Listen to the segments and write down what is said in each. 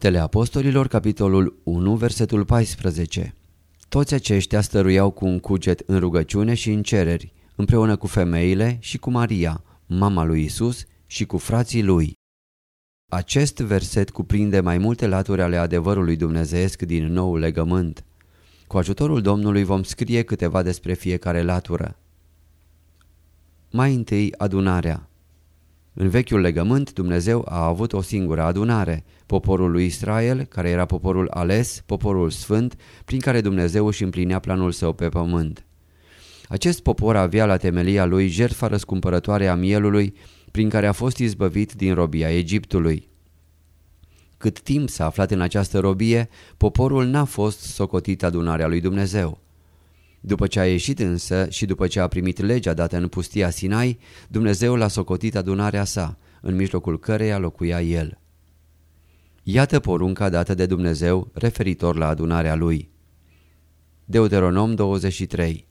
Faptele Apostolilor, capitolul 1, versetul 14 Toți aceștia stăruiau cu un cuget în rugăciune și în cereri, împreună cu femeile și cu Maria, mama lui Isus, și cu frații lui. Acest verset cuprinde mai multe laturi ale adevărului dumnezeesc din nou legământ. Cu ajutorul Domnului vom scrie câteva despre fiecare latură. Mai întâi adunarea. În vechiul legământ Dumnezeu a avut o singură adunare, poporul lui Israel, care era poporul ales, poporul sfânt, prin care Dumnezeu își împlinea planul său pe pământ. Acest popor avea la temelia lui jertfa răscumpărătoare a mielului, prin care a fost izbăvit din robia Egiptului. Cât timp s-a aflat în această robie, poporul n-a fost socotit adunarea lui Dumnezeu. După ce a ieșit însă și după ce a primit legea dată în pustia Sinai, Dumnezeu l-a socotit adunarea sa, în mijlocul căreia locuia el. Iată porunca dată de Dumnezeu referitor la adunarea lui. Deuteronom 23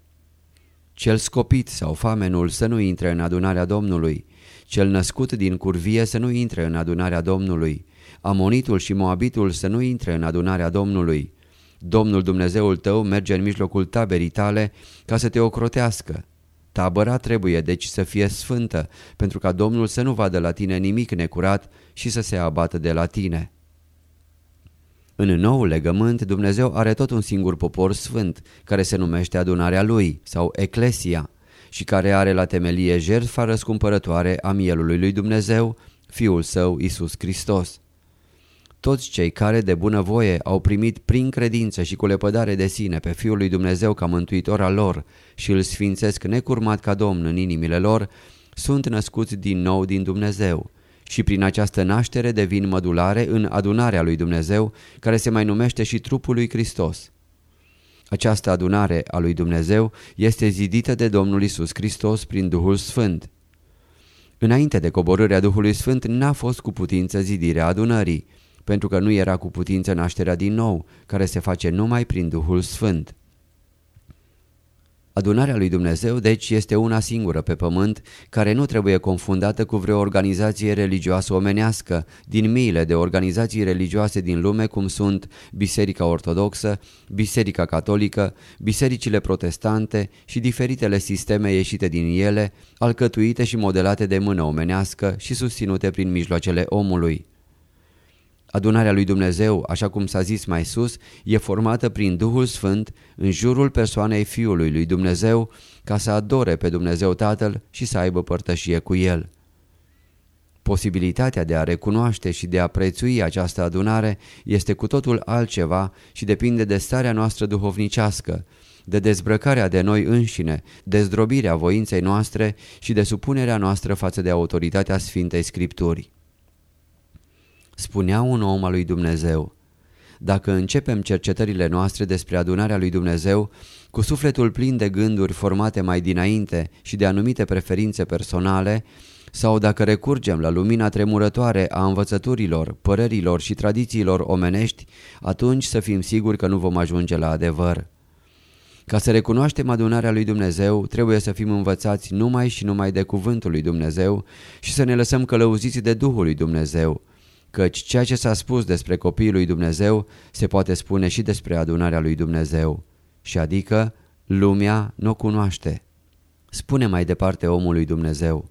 Cel scopit sau famenul să nu intre în adunarea Domnului, cel născut din curvie să nu intre în adunarea Domnului, Amonitul și Moabitul să nu intre în adunarea Domnului. Domnul Dumnezeul tău merge în mijlocul taberii tale ca să te ocrotească. Tabăra trebuie deci să fie sfântă, pentru ca Domnul să nu vadă la tine nimic necurat și să se abată de la tine. În noul legământ, Dumnezeu are tot un singur popor sfânt, care se numește adunarea lui, sau Eclesia, și care are la temelie jertfa răscumpărătoare a mielului lui Dumnezeu, Fiul Său, Isus Hristos. Toți cei care de bunăvoie au primit prin credință și cu lepădare de sine pe Fiul lui Dumnezeu ca mântuitor al lor și îl sfințesc necurmat ca Domn în inimile lor, sunt născuți din nou din Dumnezeu și prin această naștere devin mădulare în adunarea lui Dumnezeu, care se mai numește și trupul lui Hristos. Această adunare a lui Dumnezeu este zidită de Domnul Isus Hristos prin Duhul Sfânt. Înainte de coborârea Duhului Sfânt n-a fost cu putință zidirea adunării, pentru că nu era cu putință nașterea din nou, care se face numai prin Duhul Sfânt. Adunarea lui Dumnezeu, deci, este una singură pe pământ, care nu trebuie confundată cu vreo organizație religioasă omenească, din miile de organizații religioase din lume, cum sunt Biserica Ortodoxă, Biserica Catolică, Bisericile Protestante și diferitele sisteme ieșite din ele, alcătuite și modelate de mână omenească și susținute prin mijloacele omului. Adunarea lui Dumnezeu, așa cum s-a zis mai sus, e formată prin Duhul Sfânt în jurul persoanei Fiului lui Dumnezeu ca să adore pe Dumnezeu Tatăl și să aibă părtășie cu El. Posibilitatea de a recunoaște și de a prețui această adunare este cu totul altceva și depinde de starea noastră duhovnicească, de dezbrăcarea de noi înșine, de zdrobirea voinței noastre și de supunerea noastră față de autoritatea Sfintei Scripturii spunea un om al lui Dumnezeu. Dacă începem cercetările noastre despre adunarea lui Dumnezeu, cu sufletul plin de gânduri formate mai dinainte și de anumite preferințe personale, sau dacă recurgem la lumina tremurătoare a învățăturilor, părerilor și tradițiilor omenești, atunci să fim siguri că nu vom ajunge la adevăr. Ca să recunoaștem adunarea lui Dumnezeu, trebuie să fim învățați numai și numai de cuvântul lui Dumnezeu și să ne lăsăm călăuziți de Duhul lui Dumnezeu, căci ceea ce s-a spus despre copiii lui Dumnezeu se poate spune și despre adunarea lui Dumnezeu, și adică lumea nu o cunoaște. Spune mai departe omului Dumnezeu,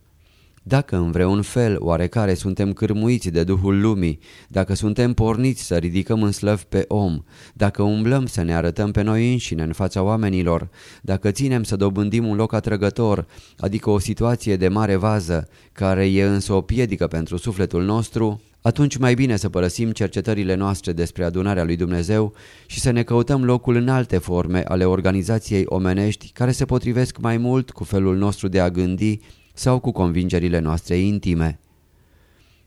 Dacă în vreun fel oarecare suntem cârmuiți de Duhul Lumii, dacă suntem porniți să ridicăm în slăv pe om, dacă umblăm să ne arătăm pe noi înșine în fața oamenilor, dacă ținem să dobândim un loc atrăgător, adică o situație de mare vază, care e însă o piedică pentru sufletul nostru, atunci mai bine să părăsim cercetările noastre despre adunarea lui Dumnezeu și să ne căutăm locul în alte forme ale organizației omenești care se potrivesc mai mult cu felul nostru de a gândi sau cu convingerile noastre intime.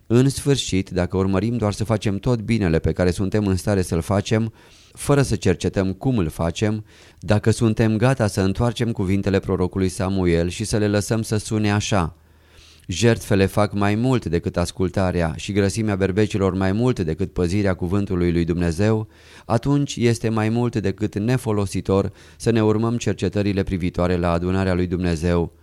În sfârșit, dacă urmărim doar să facem tot binele pe care suntem în stare să-l facem, fără să cercetăm cum îl facem, dacă suntem gata să întoarcem cuvintele prorocului Samuel și să le lăsăm să sune așa – Jertfele fac mai mult decât ascultarea și grăsimea berbecilor mai mult decât păzirea cuvântului lui Dumnezeu, atunci este mai mult decât nefolositor să ne urmăm cercetările privitoare la adunarea lui Dumnezeu.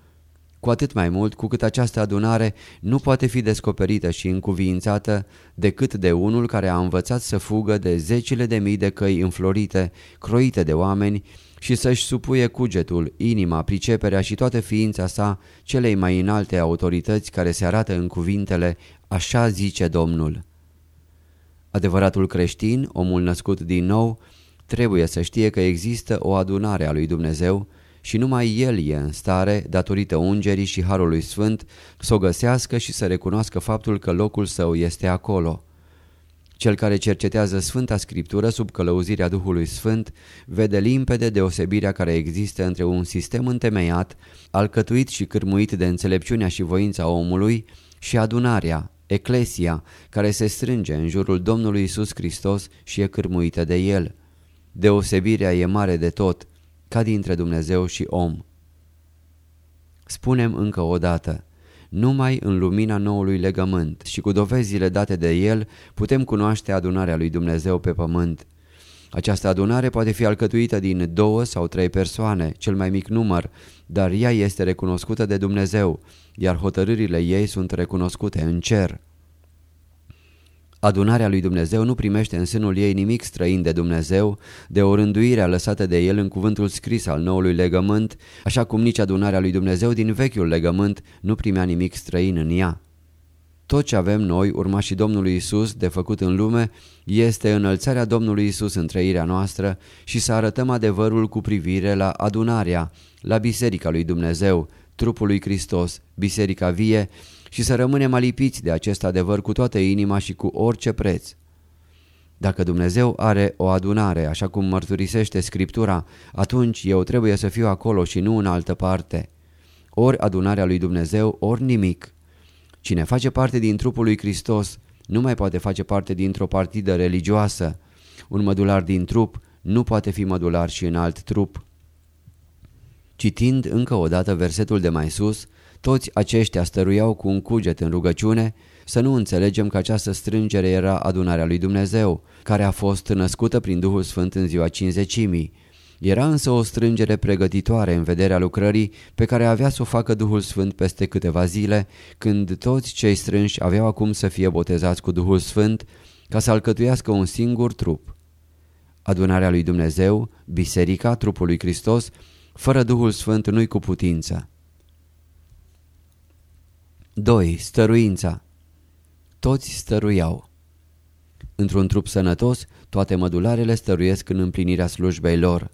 Cu atât mai mult cu cât această adunare nu poate fi descoperită și încuviințată decât de unul care a învățat să fugă de zecile de mii de căi înflorite, croite de oameni și să-și supuie cugetul, inima, priceperea și toată ființa sa celei mai înalte autorități care se arată în cuvintele Așa zice Domnul. Adevăratul creștin, omul născut din nou, trebuie să știe că există o adunare a lui Dumnezeu și numai el e în stare, datorită ungerii și Harului Sfânt, să o găsească și să recunoască faptul că locul său este acolo. Cel care cercetează Sfânta Scriptură sub călăuzirea Duhului Sfânt vede limpede deosebirea care există între un sistem întemeiat, alcătuit și cârmuit de înțelepciunea și voința omului și adunarea, eclesia, care se strânge în jurul Domnului Isus Hristos și e cârmuită de El. Deosebirea e mare de tot, ca dintre Dumnezeu și om. Spunem încă o dată, numai în lumina noului legământ și cu dovezile date de el putem cunoaște adunarea lui Dumnezeu pe pământ. Această adunare poate fi alcătuită din două sau trei persoane, cel mai mic număr, dar ea este recunoscută de Dumnezeu, iar hotărârile ei sunt recunoscute în cer. Adunarea lui Dumnezeu nu primește în sânul ei nimic străin de Dumnezeu, de o rânduire lăsată de el în cuvântul scris al noului legământ, așa cum nici adunarea lui Dumnezeu din vechiul legământ nu primea nimic străin în ea. Tot ce avem noi, urmașii Domnului Isus, de făcut în lume, este înălțarea Domnului Isus în trăirea noastră și să arătăm adevărul cu privire la adunarea, la Biserica lui Dumnezeu, trupul lui Hristos, Biserica vie, și să rămânem alipiți de acest adevăr cu toată inima și cu orice preț. Dacă Dumnezeu are o adunare, așa cum mărturisește Scriptura, atunci eu trebuie să fiu acolo și nu în altă parte. Ori adunarea lui Dumnezeu, ori nimic. Cine face parte din trupul lui Hristos nu mai poate face parte dintr-o partidă religioasă. Un mădular din trup nu poate fi mădular și în alt trup. Citind încă o dată versetul de mai sus, toți aceștia stăruiau cu un cuget în rugăciune să nu înțelegem că această strângere era adunarea lui Dumnezeu, care a fost născută prin Duhul Sfânt în ziua cinzecimii. Era însă o strângere pregătitoare în vederea lucrării pe care avea să o facă Duhul Sfânt peste câteva zile, când toți cei strânși aveau acum să fie botezați cu Duhul Sfânt ca să alcătuiască un singur trup. Adunarea lui Dumnezeu, biserica, trupul lui Hristos, fără Duhul Sfânt nu-i cu putință. 2. Stăruința Toți stăruiau. Într-un trup sănătos, toate mădularele stăruiesc în împlinirea slujbei lor.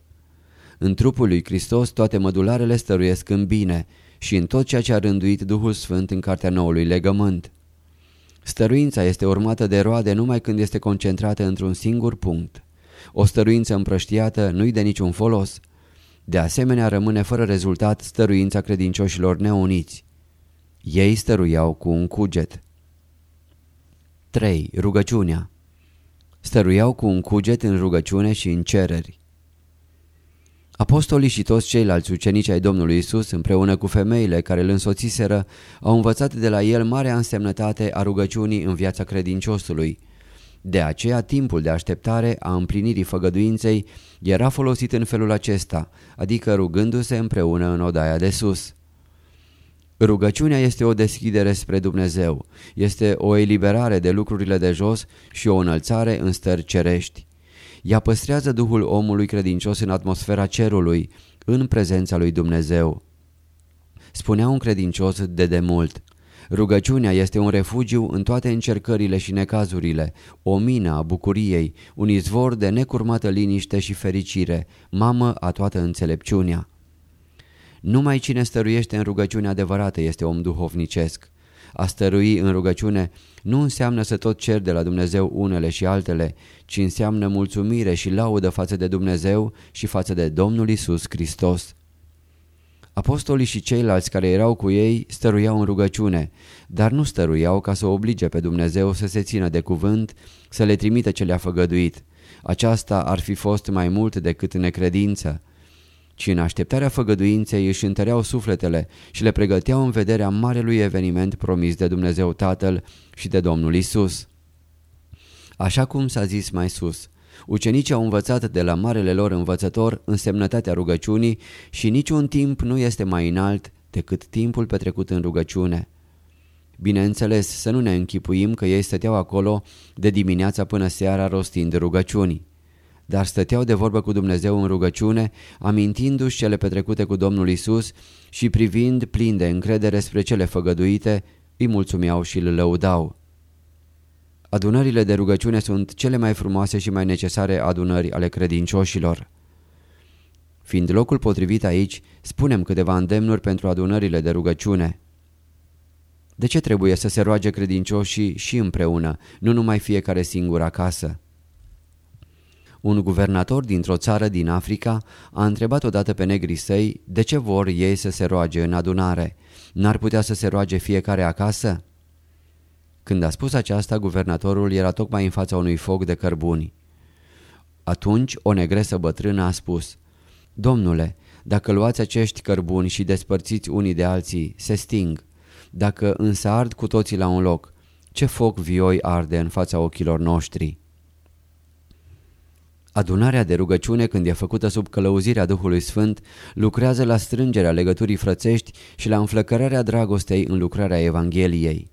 În trupul lui Hristos toate mădularele stăruiesc în bine și în tot ceea ce a rânduit Duhul Sfânt în cartea noului legământ. Stăruința este urmată de roade numai când este concentrată într-un singur punct. O stăruință împrăștiată nu-i de niciun folos. De asemenea rămâne fără rezultat stăruința credincioșilor neuniți. Ei stăruiau cu un cuget. 3. Rugăciunea Stăruiau cu un cuget în rugăciune și în cereri. Apostolii și toți ceilalți ucenici ai Domnului Isus, împreună cu femeile care îl însoțiseră, au învățat de la el marea însemnătate a rugăciunii în viața credinciosului. De aceea, timpul de așteptare a împlinirii făgăduinței era folosit în felul acesta, adică rugându-se împreună în odaia de sus. Rugăciunea este o deschidere spre Dumnezeu, este o eliberare de lucrurile de jos și o înălțare în stări cerești. Ea păstrează Duhul omului credincios în atmosfera cerului, în prezența lui Dumnezeu. Spunea un credincios de demult, Rugăciunea este un refugiu în toate încercările și necazurile, o mină a bucuriei, un izvor de necurmată liniște și fericire, mamă a toată înțelepciunea. Numai cine stăruiește în rugăciune adevărată este om duhovnicesc. A stărui în rugăciune nu înseamnă să tot cer de la Dumnezeu unele și altele, ci înseamnă mulțumire și laudă față de Dumnezeu și față de Domnul Isus Hristos. Apostolii și ceilalți care erau cu ei stăruiau în rugăciune, dar nu stăruiau ca să oblige pe Dumnezeu să se țină de cuvânt, să le trimită ce le-a făgăduit. Aceasta ar fi fost mai mult decât necredință ci în așteptarea făgăduinței își întăreau sufletele și le pregăteau în vederea marelui eveniment promis de Dumnezeu Tatăl și de Domnul Isus. Așa cum s-a zis mai sus, ucenicii au învățat de la marele lor învățător însemnătatea rugăciunii și niciun timp nu este mai înalt decât timpul petrecut în rugăciune. Bineînțeles, să nu ne închipuim că ei stăteau acolo de dimineața până seara rostind rugăciunii dar stăteau de vorbă cu Dumnezeu în rugăciune, amintindu-și cele petrecute cu Domnul Isus și privind plin de încredere spre cele făgăduite, îi mulțumeau și îl lăudau. Adunările de rugăciune sunt cele mai frumoase și mai necesare adunări ale credincioșilor. Fiind locul potrivit aici, spunem câteva îndemnuri pentru adunările de rugăciune. De ce trebuie să se roage credincioșii și împreună, nu numai fiecare singur acasă? Un guvernator dintr-o țară din Africa a întrebat odată pe negrii săi de ce vor ei să se roage în adunare. N-ar putea să se roage fiecare acasă? Când a spus aceasta, guvernatorul era tocmai în fața unui foc de cărbuni. Atunci o negresă bătrână a spus Domnule, dacă luați acești cărbuni și despărțiți unii de alții, se sting. Dacă însă ard cu toții la un loc, ce foc vioi arde în fața ochilor noștri? Adunarea de rugăciune, când e făcută sub călăuzirea Duhului Sfânt, lucrează la strângerea legăturii frățești și la înflăcărarea dragostei în lucrarea Evangheliei.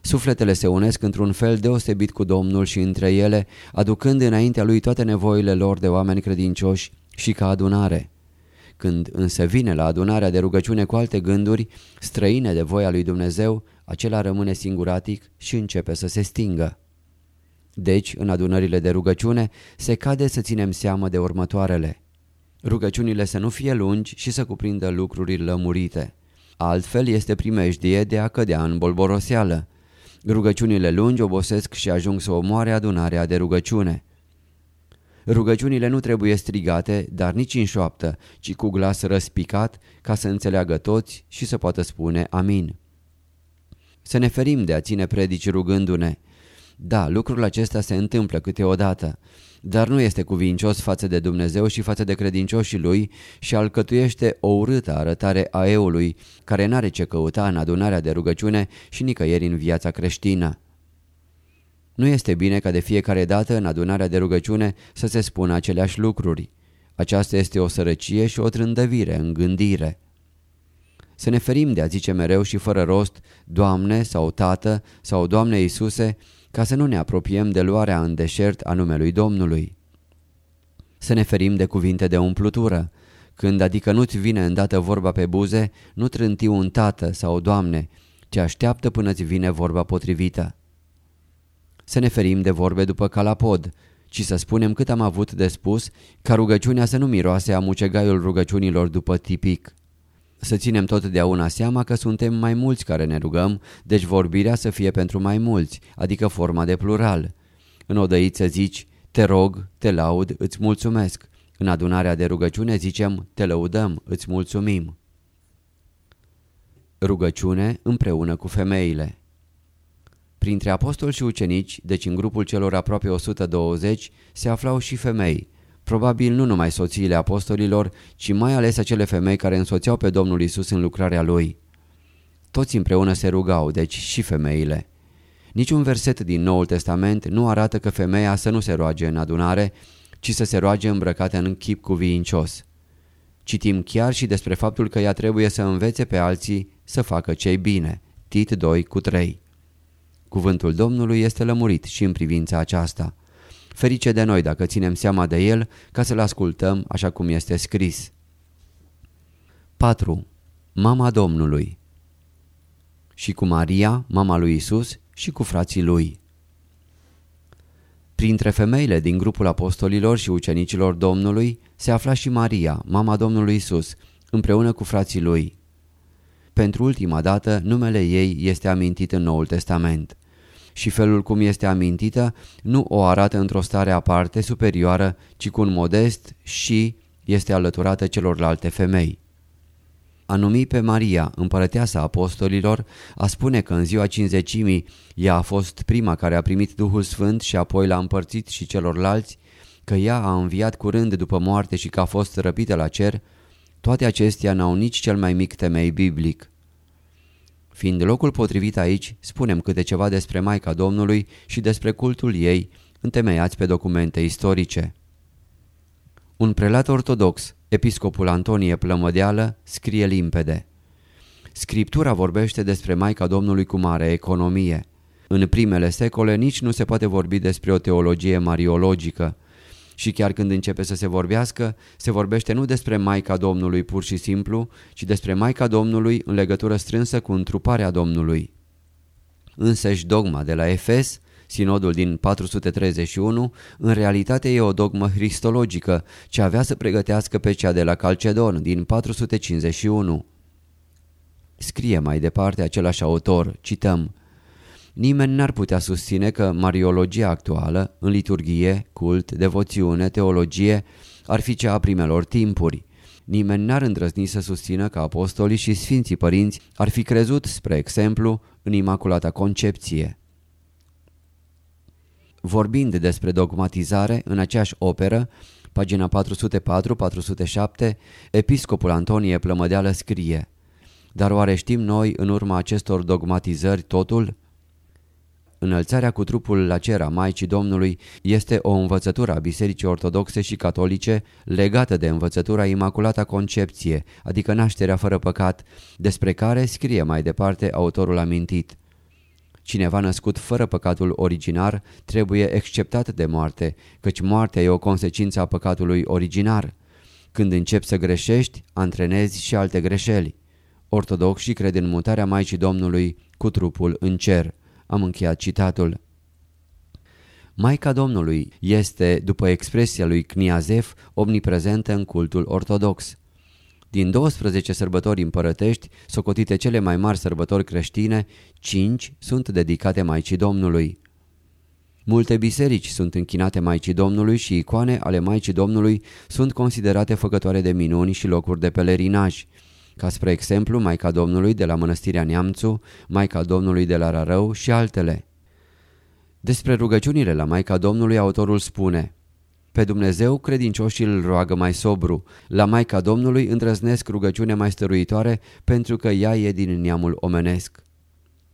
Sufletele se unesc într-un fel deosebit cu Domnul și între ele, aducând înaintea lui toate nevoile lor de oameni credincioși și ca adunare. Când însă vine la adunarea de rugăciune cu alte gânduri, străine de voia lui Dumnezeu, acela rămâne singuratic și începe să se stingă. Deci, în adunările de rugăciune, se cade să ținem seamă de următoarele. Rugăciunile să nu fie lungi și să cuprindă lucruri lămurite. Altfel este primejdie de a cădea în bolboroseală. Rugăciunile lungi obosesc și ajung să omoare adunarea de rugăciune. Rugăciunile nu trebuie strigate, dar nici în șoaptă, ci cu glas răspicat, ca să înțeleagă toți și să poată spune amin. Să ne ferim de a ține predici rugându-ne. Da, lucrul acesta se întâmplă câteodată, dar nu este cuvincios față de Dumnezeu și față de credincioșii lui și alcătuiește o urâtă arătare a eului care n-are ce căuta în adunarea de rugăciune și nicăieri în viața creștină. Nu este bine ca de fiecare dată în adunarea de rugăciune să se spună aceleași lucruri. Aceasta este o sărăcie și o trândăvire în gândire. Să ne ferim de a zice mereu și fără rost, Doamne sau Tată sau Doamne Iisuse, ca să nu ne apropiem de luarea în deșert a numelui Domnului. Să ne ferim de cuvinte de umplutură. Când adică nu-ți vine îndată vorba pe buze, nu trânti un tată sau doamne, ci așteaptă până-ți vine vorba potrivită. Să ne ferim de vorbe după calapod, ci să spunem cât am avut de spus, ca rugăciunea să nu miroase a mucegaiul rugăciunilor după tipic. Să ținem totdeauna seama că suntem mai mulți care ne rugăm, deci vorbirea să fie pentru mai mulți, adică forma de plural. În odăiță zici, te rog, te laud, îți mulțumesc. În adunarea de rugăciune zicem, te lăudăm, îți mulțumim. Rugăciune împreună cu femeile Printre apostoli și ucenici, deci în grupul celor aproape 120, se aflau și femei, Probabil nu numai soțiile apostolilor, ci mai ales acele femei care însoțeau pe Domnul Isus în lucrarea lui. Toți împreună se rugau, deci și femeile. Niciun verset din Noul Testament nu arată că femeia să nu se roage în adunare, ci să se roage îmbrăcată în chip cuviincios. Citim chiar și despre faptul că ea trebuie să învețe pe alții să facă cei bine. Tit 2 cu 3 Cuvântul Domnului este lămurit și în privința aceasta. Ferice de noi dacă ținem seama de el ca să-l ascultăm așa cum este scris. 4. Mama Domnului și cu Maria, mama lui Isus, și cu frații lui. Printre femeile din grupul apostolilor și ucenicilor Domnului se afla și Maria, mama Domnului Isus, împreună cu frații lui. Pentru ultima dată, numele ei este amintit în Noul Testament. Și felul cum este amintită nu o arată într-o stare aparte, superioară, ci cu un modest și este alăturată celorlalte femei. A numi pe Maria, împărăteasa apostolilor, a spune că în ziua cinzecimii ea a fost prima care a primit Duhul Sfânt și apoi l-a împărțit și celorlalți, că ea a înviat curând după moarte și că a fost răpită la cer, toate acestea n-au nici cel mai mic temei biblic. Fiind locul potrivit aici, spunem câte ceva despre Maica Domnului și despre cultul ei, întemeiați pe documente istorice. Un prelat ortodox, episcopul Antonie Plămădeală, scrie limpede. Scriptura vorbește despre Maica Domnului cu mare economie. În primele secole nici nu se poate vorbi despre o teologie mariologică. Și chiar când începe să se vorbească, se vorbește nu despre Maica Domnului pur și simplu, ci despre Maica Domnului în legătură strânsă cu întruparea Domnului. Însăși dogma de la Efes Sinodul din 431 în realitate e o dogmă cristologică ce avea să pregătească pe cea de la Calcedon din 451. Scrie mai departe același autor, cităm, Nimeni n-ar putea susține că mariologia actuală, în liturghie, cult, devoțiune, teologie, ar fi cea a primelor timpuri. Nimeni n-ar îndrăzni să susțină că apostolii și sfinții părinți ar fi crezut, spre exemplu, în Imaculata Concepție. Vorbind despre dogmatizare în aceeași operă, pagina 404-407, episcopul Antonie Plămădeală scrie Dar oare știm noi în urma acestor dogmatizări totul? Înălțarea cu trupul la cer a Maicii Domnului este o învățătură a Bisericii Ortodoxe și Catolice legată de învățătura Imaculata Concepție, adică nașterea fără păcat, despre care scrie mai departe autorul amintit. Cineva născut fără păcatul originar trebuie exceptat de moarte, căci moartea e o consecință a păcatului originar. Când începi să greșești, antrenezi și alte greșeli. Ortodoxii cred în mutarea Maicii Domnului cu trupul în cer. Am încheiat citatul. Maica Domnului este, după expresia lui Kniazef, omniprezentă în cultul ortodox. Din 12 sărbători împărătești, socotite cele mai mari sărbători creștine, 5 sunt dedicate Maicii Domnului. Multe biserici sunt închinate Maicii Domnului și icoane ale Maicii Domnului sunt considerate făcătoare de minuni și locuri de pelerinaj, ca spre exemplu Maica Domnului de la Mănăstirea Neamțu, Maica Domnului de la Rarău și altele. Despre rugăciunile la Maica Domnului autorul spune pe Dumnezeu credincioșii îl roagă mai sobru. La Maica Domnului îndrăznesc rugăciune mai stăruitoare pentru că ea e din neamul omenesc.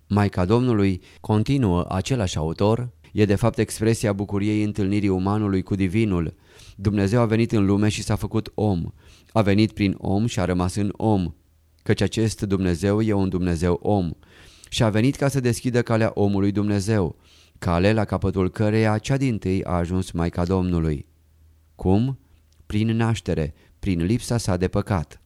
Maica Domnului, continuă același autor, e de fapt expresia bucuriei întâlnirii umanului cu divinul. Dumnezeu a venit în lume și s-a făcut om. A venit prin om și a rămas în om. Căci acest Dumnezeu e un Dumnezeu om. Și a venit ca să deschidă calea omului Dumnezeu, cale la capătul căreia cea din tâi a ajuns Maica Domnului. Cum? Prin naștere, prin lipsa sa de păcat.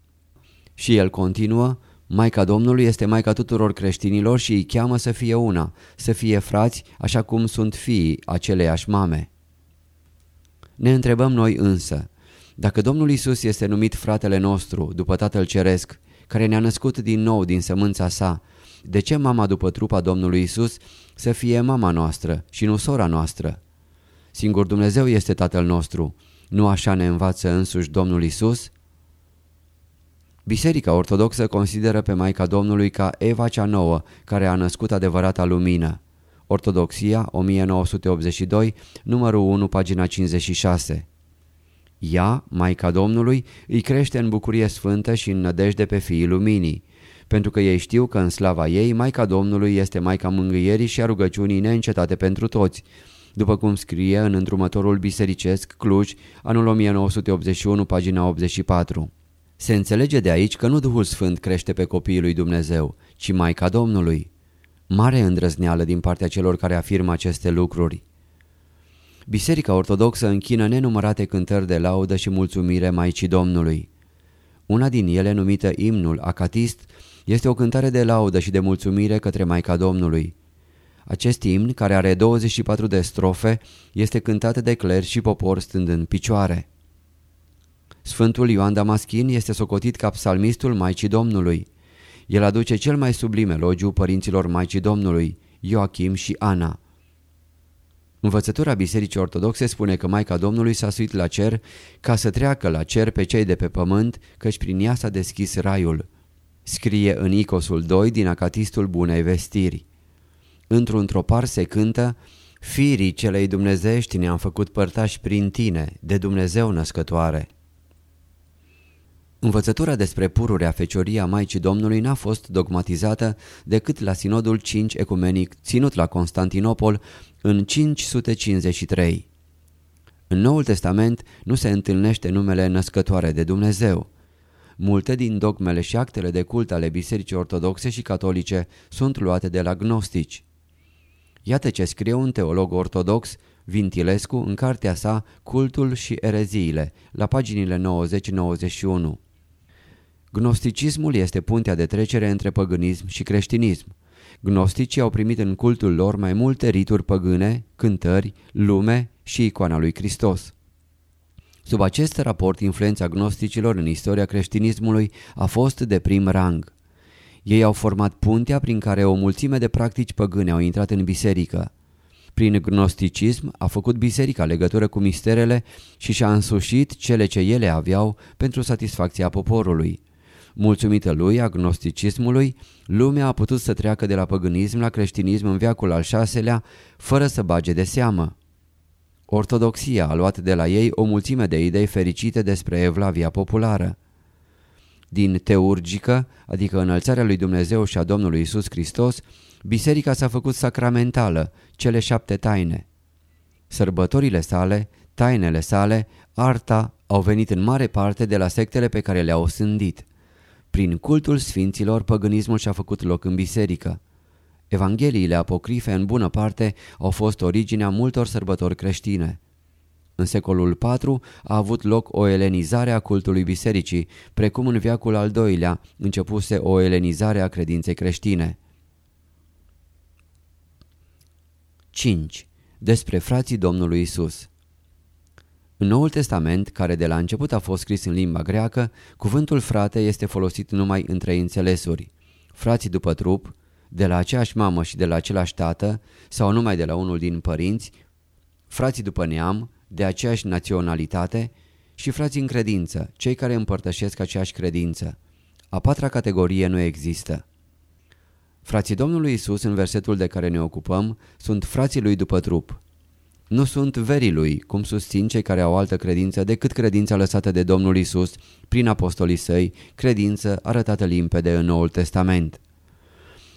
Și el continuă, Maica Domnului este Maica tuturor creștinilor și îi cheamă să fie una, să fie frați așa cum sunt fiii aceleiași mame. Ne întrebăm noi însă, dacă Domnul Isus este numit fratele nostru după Tatăl Ceresc, care ne-a născut din nou din sămânța sa, de ce mama după trupa Domnului Isus să fie mama noastră și nu sora noastră? Singur Dumnezeu este Tatăl nostru nu așa ne învață însuși Domnul Isus? Biserica Ortodoxă consideră pe Maica Domnului ca Eva cea nouă, care a născut adevărata lumină. Ortodoxia, 1982, numărul 1, pagina 56. Ea, Maica Domnului, îi crește în bucurie sfântă și în nădejde pe fiii luminii, pentru că ei știu că în slava ei Maica Domnului este Maica mângâierii și a rugăciunii neîncetate pentru toți, după cum scrie în îndrumătorul bisericesc Cluj, anul 1981, pagina 84. Se înțelege de aici că nu Duhul Sfânt crește pe copiii lui Dumnezeu, ci Maica Domnului. Mare îndrăzneală din partea celor care afirmă aceste lucruri. Biserica Ortodoxă închină nenumărate cântări de laudă și mulțumire Maicii Domnului. Una din ele, numită imnul acatist, Este o cântare de laudă și de mulțumire către Maica Domnului. Acest imn, care are 24 de strofe, este cântat de cler și popor stând în picioare. Sfântul Ioan Damaschin este socotit ca psalmistul Maicii Domnului. El aduce cel mai sublim elogiu părinților Maicii Domnului, Ioachim și Ana. Învățătura Bisericii Ortodoxe spune că Maica Domnului s-a suit la cer ca să treacă la cer pe cei de pe pământ, căci prin ea s-a deschis raiul. Scrie în Icosul 2 din Acatistul Bunei Vestiri. Într-un tropar se cântă Firii celei dumnezești ne-am făcut părtași prin tine, de Dumnezeu născătoare. Învățătura despre pururea fecioria Maicii Domnului n-a fost dogmatizată decât la sinodul 5 ecumenic ținut la Constantinopol în 553. În Noul Testament nu se întâlnește numele născătoare de Dumnezeu. Multe din dogmele și actele de cult ale Bisericii Ortodoxe și Catolice sunt luate de la gnostici. Iată ce scrie un teolog ortodox, Vintilescu, în cartea sa Cultul și ereziile, la paginile 90-91. Gnosticismul este puntea de trecere între păgânism și creștinism. Gnosticii au primit în cultul lor mai multe rituri păgâne, cântări, lume și icoana lui Hristos. Sub acest raport, influența gnosticilor în istoria creștinismului a fost de prim rang. Ei au format puntea prin care o mulțime de practici păgâne au intrat în biserică. Prin gnosticism a făcut biserica legătură cu misterele și și-a însușit cele ce ele aveau pentru satisfacția poporului. Mulțumită lui, agnosticismului, lumea a putut să treacă de la păgânism la creștinism în veacul al șaselea, fără să bage de seamă. Ortodoxia a luat de la ei o mulțime de idei fericite despre evlavia populară. Din teurgică, adică înălțarea lui Dumnezeu și a Domnului Isus Hristos, biserica s-a făcut sacramentală, cele șapte taine. Sărbătorile sale, tainele sale, arta, au venit în mare parte de la sectele pe care le-au sândit. Prin cultul sfinților, păgânismul și-a făcut loc în biserică. Evangheliile apocrife, în bună parte, au fost originea multor sărbători creștine. În secolul IV a avut loc o elenizare a cultului bisericii, precum în viacul al doilea începuse o elenizare a credinței creștine. 5. Despre frații Domnului Isus în Noul Testament, care de la început a fost scris în limba greacă, cuvântul frate este folosit numai în trei înțelesuri. Frații după trup, de la aceeași mamă și de la același tată, sau numai de la unul din părinți, frații după neam, de aceeași naționalitate și frații în credință, cei care împărtășesc aceeași credință. A patra categorie nu există. Frații Domnului Isus, în versetul de care ne ocupăm, sunt frații lui după trup. Nu sunt verii lui, cum susțin cei care au altă credință decât credința lăsată de Domnul Isus prin apostolii săi, credință arătată limpede în Noul Testament.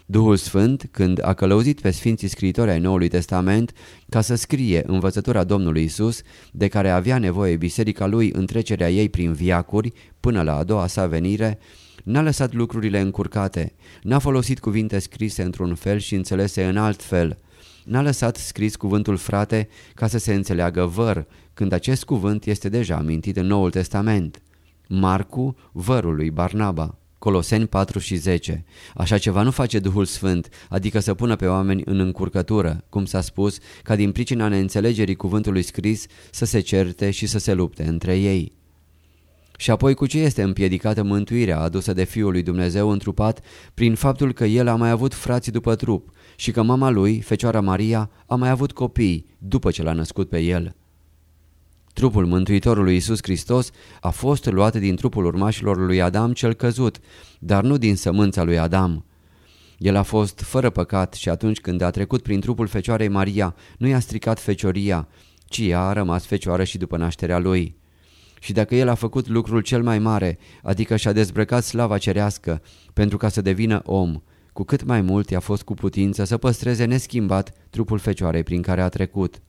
Duhul Sfânt, când a călăuzit pe Sfinții Scriitori ai Noului Testament ca să scrie învățătura Domnului Isus, de care avea nevoie biserica lui în trecerea ei prin viacuri până la a doua sa venire, n-a lăsat lucrurile încurcate, n-a folosit cuvinte scrise într-un fel și înțelese în alt fel – N-a lăsat scris cuvântul frate ca să se înțeleagă văr, când acest cuvânt este deja amintit în Noul Testament. Marcu, vărul lui Barnaba. Coloseni 4 și 10. Așa ceva nu face Duhul Sfânt, adică să pună pe oameni în încurcătură, cum s-a spus, ca din pricina neînțelegerii cuvântului scris să se certe și să se lupte între ei. Și apoi cu ce este împiedicată mântuirea adusă de Fiul lui Dumnezeu întrupat prin faptul că el a mai avut frații după trup și că mama lui, Fecioara Maria, a mai avut copii după ce l-a născut pe el. Trupul Mântuitorului Iisus Hristos a fost luat din trupul urmașilor lui Adam cel căzut, dar nu din sămânța lui Adam. El a fost fără păcat și atunci când a trecut prin trupul Fecioarei Maria, nu i-a stricat fecioria, ci ea a rămas fecioară și după nașterea lui. Și dacă el a făcut lucrul cel mai mare, adică și-a dezbrăcat slava cerească pentru ca să devină om, cu cât mai mult i-a fost cu putință să păstreze neschimbat trupul fecioarei prin care a trecut.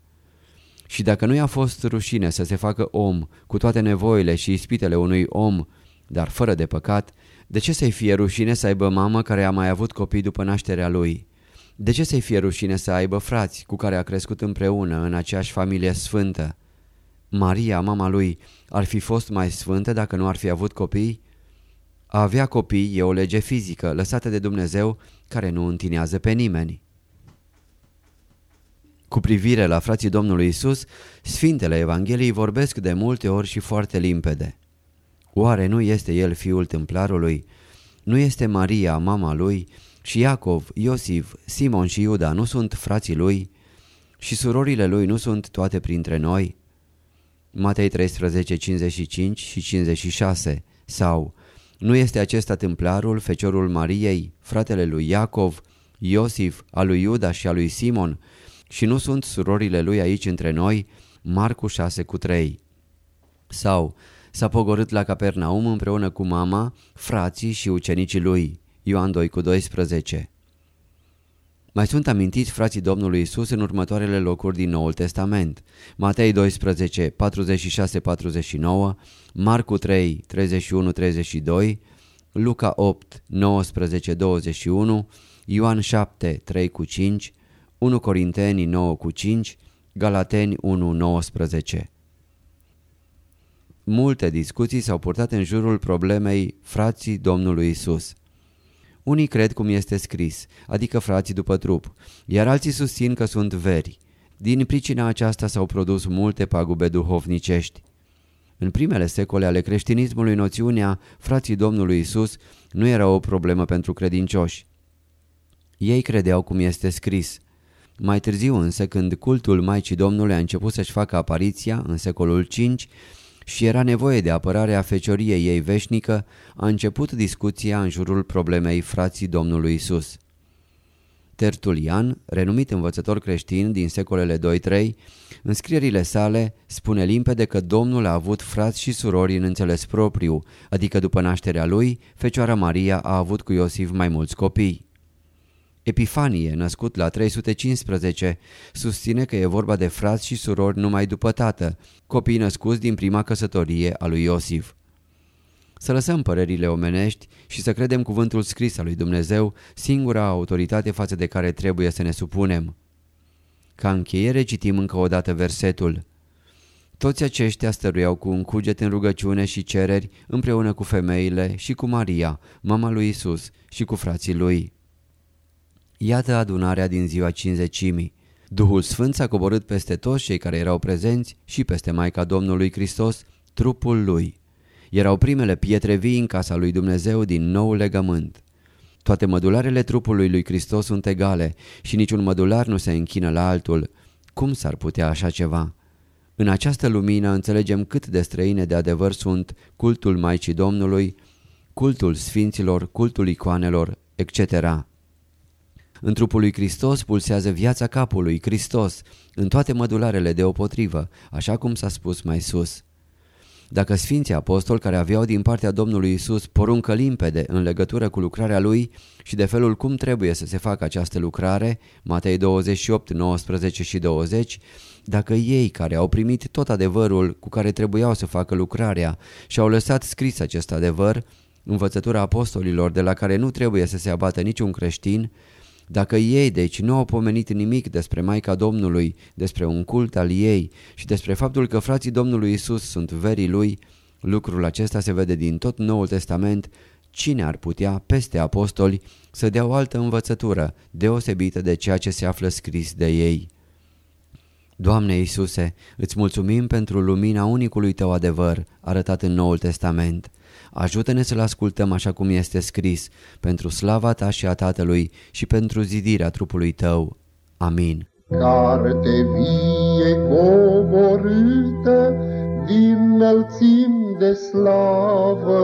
Și dacă nu i-a fost rușine să se facă om cu toate nevoile și ispitele unui om, dar fără de păcat, de ce să-i fie rușine să aibă mamă care a mai avut copii după nașterea lui? De ce să-i fie rușine să aibă frați cu care a crescut împreună în aceeași familie sfântă? Maria, mama lui, ar fi fost mai sfântă dacă nu ar fi avut copii? A avea copii e o lege fizică lăsată de Dumnezeu care nu întinează pe nimeni. Cu privire la frații Domnului Isus, Sfintele Evangheliei vorbesc de multe ori și foarte limpede. Oare nu este el fiul templarului? Nu este Maria, mama lui? Și Iacov, Iosif, Simon și Iuda nu sunt frații lui? Și surorile lui nu sunt toate printre noi? Matei 13, 55 și 56 Sau nu este acesta templarul, feciorul Mariei, fratele lui Iacov, Iosif, al lui Iuda și al lui Simon? Și nu sunt surorile lui aici între noi? Marcu 6 cu 3 Sau s-a pogorât la Capernaum împreună cu mama, frații și ucenicii lui. Ioan 2 cu 12 mai sunt amintiți frații Domnului Isus în următoarele locuri din Noul Testament. Matei 12, 46-49, Marcu 3, 31-32, Luca 8, 19-21, Ioan 7, 3 cu 5, 1 Corinteni 9 cu 5, Galateni 1, 19. Multe discuții s-au purtat în jurul problemei frații Domnului Isus. Unii cred cum este scris, adică frații după trup, iar alții susțin că sunt veri. Din pricina aceasta s-au produs multe pagube duhovnicești. În primele secole ale creștinismului, noțiunea frații Domnului Isus nu era o problemă pentru credincioși. Ei credeau cum este scris. Mai târziu însă, când cultul Maicii Domnului a început să-și facă apariția, în secolul V, și era nevoie de apărarea fecioriei ei veșnică, a început discuția în jurul problemei frații Domnului Isus. Tertulian, renumit învățător creștin din secolele 2-3, în scrierile sale spune limpede că Domnul a avut frați și surori în înțeles propriu, adică după nașterea lui, Fecioara Maria a avut cu Iosif mai mulți copii. Epifanie, născut la 315, susține că e vorba de frați și surori numai după tată, copii născuți din prima căsătorie a lui Iosif. Să lăsăm părerile omenești și să credem cuvântul scris al lui Dumnezeu, singura autoritate față de care trebuie să ne supunem. Ca încheiere citim încă o dată versetul. Toți aceștia stăruiau cu un cuget în rugăciune și cereri împreună cu femeile și cu Maria, mama lui Isus și cu frații lui. Iată adunarea din ziua cinzecimii. Duhul Sfânt s-a coborât peste toți cei care erau prezenți și peste Maica Domnului Hristos, trupul lui. Erau primele pietre vii în casa lui Dumnezeu din nou legământ. Toate mădularele trupului lui Hristos sunt egale și niciun mădular nu se închină la altul. Cum s-ar putea așa ceva? În această lumină înțelegem cât de străine de adevăr sunt cultul Maicii Domnului, cultul Sfinților, cultul icoanelor, etc. În trupul lui Hristos pulsează viața capului, Hristos, în toate mădularele deopotrivă, așa cum s-a spus mai sus. Dacă Sfinții Apostoli care aveau din partea Domnului Isus poruncă limpede în legătură cu lucrarea Lui și de felul cum trebuie să se facă această lucrare, Matei 28, 19 și 20, dacă ei care au primit tot adevărul cu care trebuiau să facă lucrarea și au lăsat scris acest adevăr, învățătura apostolilor de la care nu trebuie să se abată niciun creștin, dacă ei deci nu au pomenit nimic despre Maica Domnului, despre un cult al ei și despre faptul că frații Domnului Isus sunt verii lui, lucrul acesta se vede din tot Noul Testament, cine ar putea, peste apostoli, să dea o altă învățătură, deosebită de ceea ce se află scris de ei. Doamne Iisuse, îți mulțumim pentru lumina unicului Tău adevăr arătat în Noul Testament. Ajută-ne să-L ascultăm așa cum este scris, pentru slava Ta și a Tatălui și pentru zidirea trupului Tău. Amin. Carte vie coborâtă din înălțim de slavă,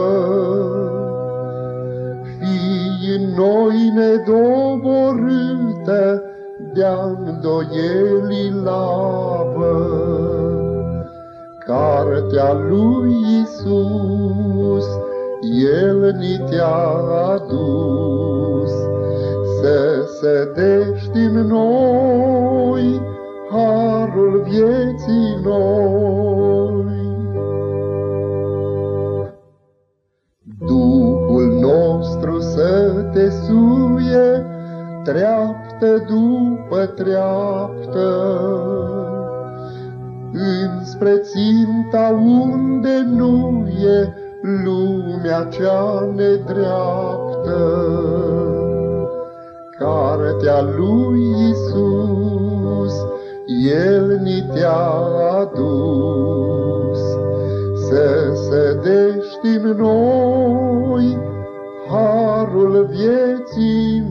Fii în noi nedoborâtă de-a îndoielii lavă cartea lui Isus, El ni te-a adus. Să sădești în noi harul vieții noi. Duhul nostru să te suie, treaptă după treaptă, înspre ținta unde nu e lumea cea nedreaptă. Cartea lui Isus, El ni te-a adus, să sădești în noi harul vieții